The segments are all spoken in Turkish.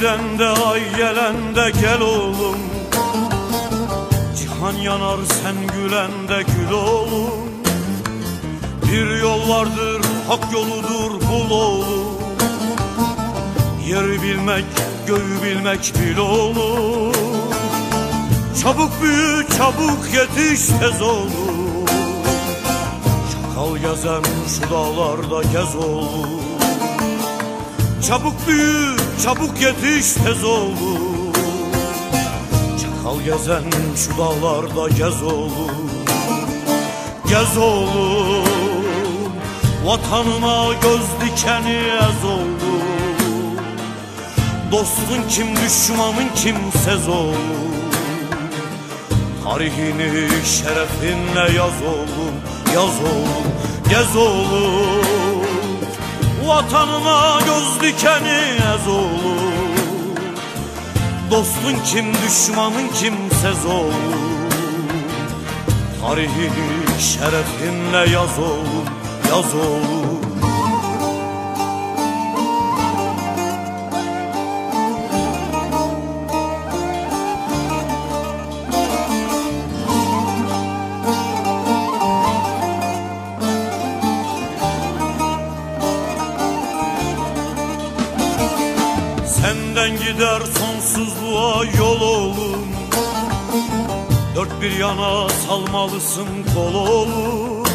gidende ay gelende gel oğlum. Cihan yanar sen gülende gül oğlum. Bir yol vardır hak yoludur bul oğlum. Yeri bilmek göğü bilmek bil oğlum. Çabuk büyü çabuk yetiş tez oğlum. Çakal gezen şu dağlarda gez oğlum Çabuk büyü, çabuk yetiş tez oğlum Çakal gezen şu dağlarda gez oğlum Gez oğlum Vatanına göz dikeni ez oğlum Dostun kim düşmanın kimsez oğlum Tarihini şerefinle yaz oğlum Yaz oğlum, gez oğlum Vatanına göz dikeni ez oğlum Dostun kim düşmanın kimsez oğlum Tarihini şerefinle yaz oğlum Yaz oğlum Senden gider sonsuzluğa yol oğlum. Dört bir yana salmalısın kol oğlum.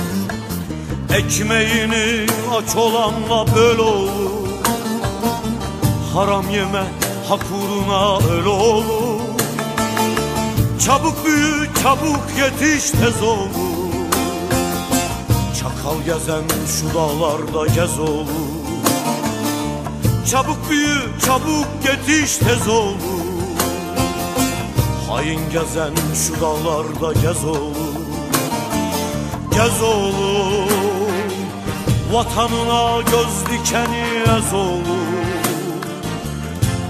Ekmeğini aç olanla böl oğlum. Haram yeme hak uğruna öl oğlum. Çabuk büyü çabuk yetiş tez oğlum. Çakal gezen şu dağlarda gez oğlum Çabuk büyü, çabuk yetiş tez oğlum Hain gezen şu dağlarda gez oğlum Gez oğlum Vatanına göz dikeni ez oğlum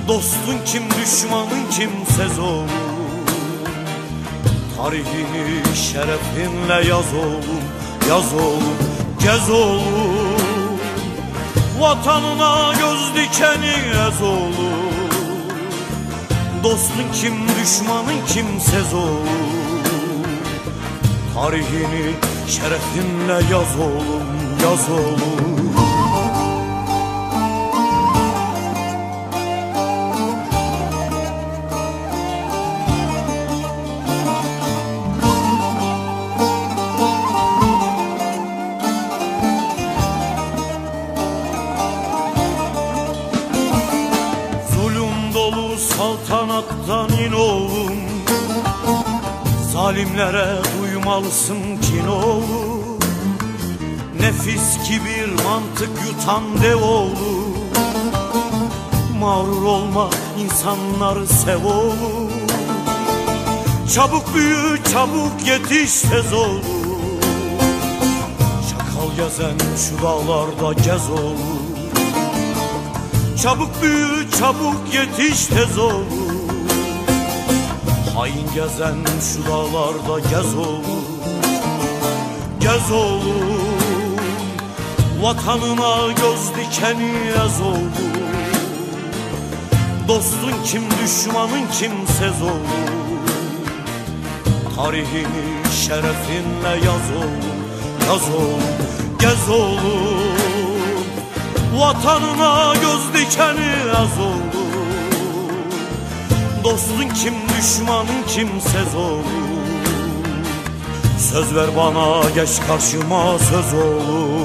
Dostun kim düşmanın kimsez oğlum Tarihini şerefinle yaz oğlum Yaz oğlum, gez oğlum Vatanına göz dikeni ez oğlum Dostun kim düşmanın kimsez oğlum Tarihini şerefinle yaz oğlum Yaz oğlum Zalimlere duymalısın kin oğlum Nefis kibir mantık yutan dev oğlum Mağrur olma insanları sev oğlum Çabuk büyü çabuk yetiş tez oğlum Şakal gezen şu dağlarda gez oğlum Çabuk büyü çabuk yetiş tez oğlum Hain gezen şu dağlarda gez oğlum Gez oğlum. Vatanına göz dikeni ez oğlum. Dostun kim düşmanın kimsez oğlum. Tarihini şerefinle yaz oğlum Yaz oğlum, gez oğlum. Vatanına göz dikeni az oğlum Dostun kim düşmanın kimsez oğlum Söz ver bana geç karşıma söz oğlum